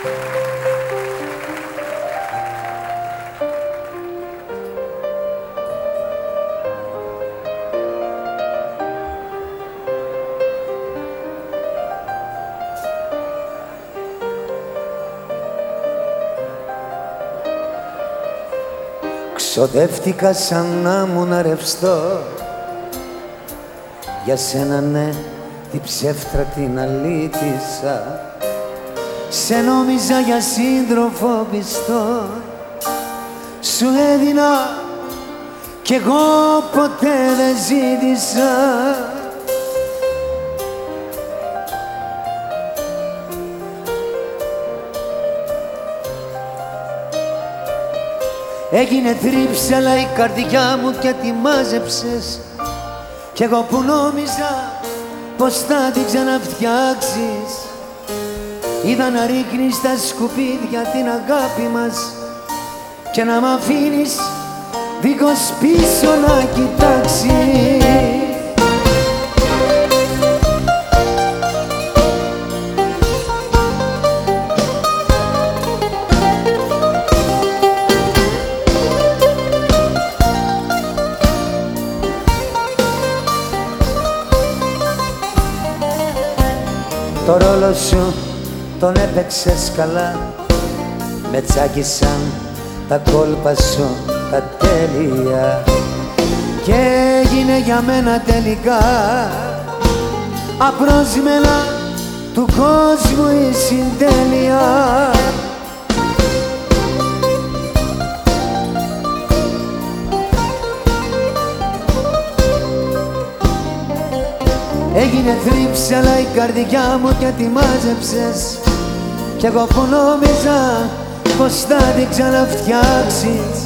Ξοδεύτηκα σαν να μου ρευστό Για σένα ναι, την ψεύτρα την αλήτησα Σε νόμιζα για σύντροφο πιστός. Σου έδινα κι εγώ ποτέ δεν ζήτησα. Έγινε θρύψαλα η καρδιά μου και τη μάζεψες. Κι εγώ που νόμιζα πως θα την ξαναφτιάξεις Είδα να ρίχνεις τα σκουπίδια την αγάπη μας Και να μ' αφήνεις δίχως πίσω να κοιτάξεις. Το ρόλο σου τον έπαιξες καλά. Με τσάκισαν τα κόλπα σου τα τέλεια. Και έγινε για μένα τελικά Απρόσμενα του κόσμου η συντέλεια. Έγινε θρύψαλα η καρδιά μου και τη μάζεψες Κι εγώ που νόμιζα πως θα την ξαναφτιάξεις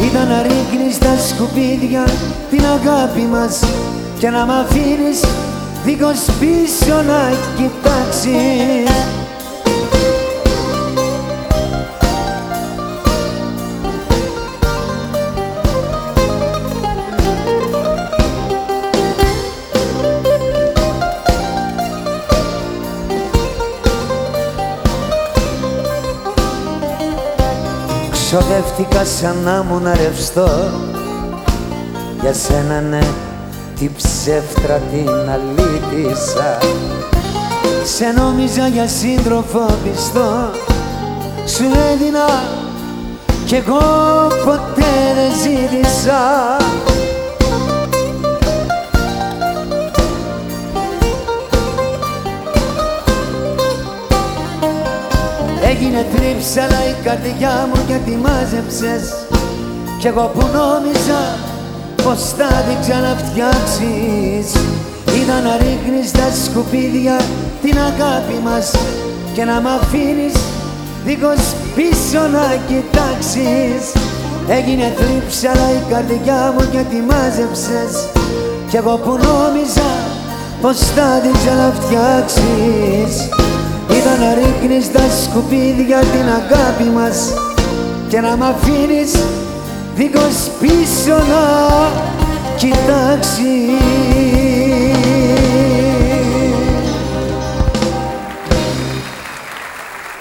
Ήταν να ρίχνεις τα σκουπίδια την αγάπη μας Και να μ' αφήνεις δίχως πίσω να κοιτάξεις Ξοδεύτηκα σαν να μου ρευστό Για σένα ναι την ψεύτρα την αλήτησα. Σε νόμιζα για σύντροφο πιστό. Σου έδινα κι εγώ ποτέ δεν ζήτησα Έγινε θρύψαλα η καρδιά μου και τη μάζεψες. Κι εγώ που νόμιζα πως θα την ξαναφτιάξεις. Είδα να ρίχνεις τα σκουπίδια την αγάπη μας Και να μ' αφήνεις δίχως πίσω να κοιτάξεις. Έγινε θρύψαλα η καρδιά μου και τη μάζεψες. Κι εγώ που νόμιζα πως θα την ξαναφτιάξεις Είδα να ρίχνεις τα σκουπίδια την αγάπη μας Και να μ' αφήνεις δίχως πίσω να κοιτάξεις